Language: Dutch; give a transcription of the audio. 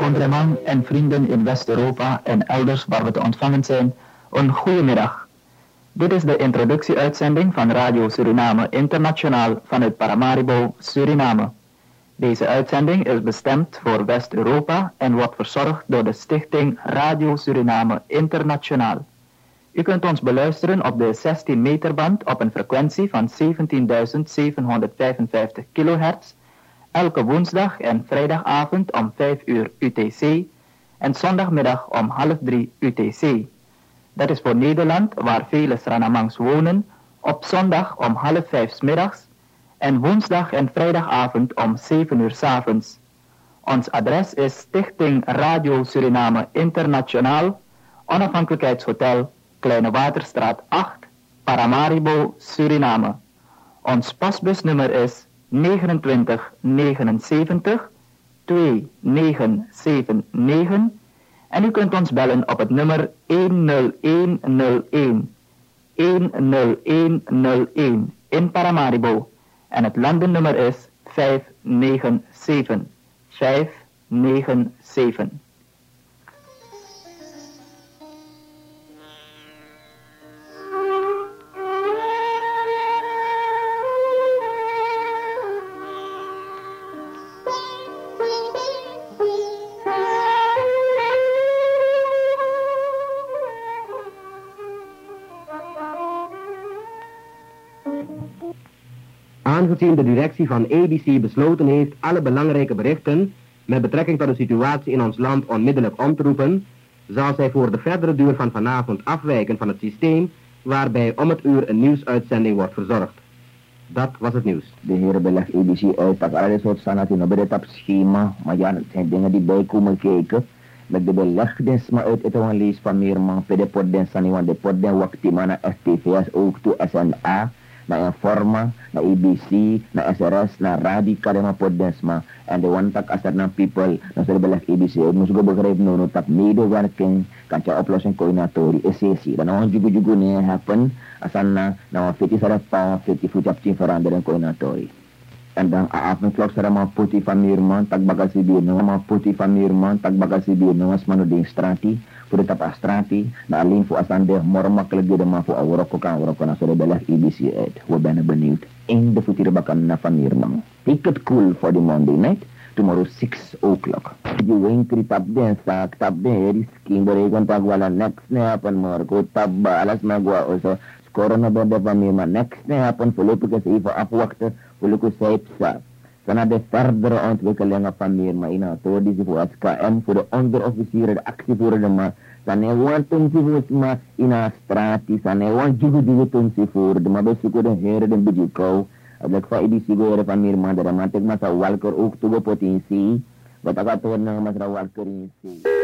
Countryman en vrienden in West-Europa en elders waar we te ontvangen zijn, een goede middag. Dit is de introductieuitzending van Radio Suriname Internationaal vanuit Paramaribo, Suriname. Deze uitzending is bestemd voor West-Europa en wordt verzorgd door de stichting Radio Suriname Internationaal. U kunt ons beluisteren op de 16 meter band op een frequentie van 17.755 kHz elke woensdag en vrijdagavond om 5 uur UTC en zondagmiddag om half 3 UTC. Dat is voor Nederland, waar vele Sranamangs wonen, op zondag om half 5 middags en woensdag en vrijdagavond om 7 uur s avonds. Ons adres is Stichting Radio Suriname Internationaal, Onafhankelijkheidshotel, Kleine Waterstraat 8, Paramaribo, Suriname. Ons pasbusnummer is 29 79 2979 en u kunt ons bellen op het nummer 10101 10101 in Paramaribo. En het landennummer is 597 597. Aangezien de directie van ABC besloten heeft alle belangrijke berichten met betrekking tot de situatie in ons land onmiddellijk om te roepen, zal zij voor de verdere duur van vanavond afwijken van het systeem waarbij om het uur een nieuwsuitzending wordt verzorgd. Dat was het nieuws. De heren beleg ABC uit dat alles soort staan in het schema, maar ja, het zijn dingen die bij komen kijken. Met de belegdens maar uit het lees van meer man, de pot den sani, want de pot den wakti man naar STVS ook toe SNA na Informa, na ABC, na SRS, na Radikal na po and the one tak asar ng people na sa labalas ABC, o nung sugo bagarib no, no, tak nido wanaking kancha oplosan koordinatori, SSC, na naman jugo-jugo niya happen, asan na, na 50 sarap pa, 50 futap chin faranda ng koordinatori. Eh. And ang aapang flok sa mga puti famirman, tagbaga si Bino, mga puti famirman, tagbaga si Bino, mas manuding strati, Furtat astrati na alinfu asande morma kelegi da mafu awroko kan awroko na sore belah ibisi ed wa bana beniut in de futir bakan na fanir lang. Ticket cool for the Monday night tomorrow 6 o'clock. You went to tap den sak tap den eri skin boregon pagwala next ne happen morko tap balas magwa oso corona baba pamima next ne happen politikus even afwachten politikus zeep Daarna de verdere ontwikkelingen van Myanmar in het voor SKM, voor de onderofficieren, de actievoerende sanewan tun sifutma ina strati sanewan jugu jugu tun sifur de mabe suku de here de bujiko ablak fa idi sigo re pamir ma de matek masa walker uk potensi bataka to na masra walker insi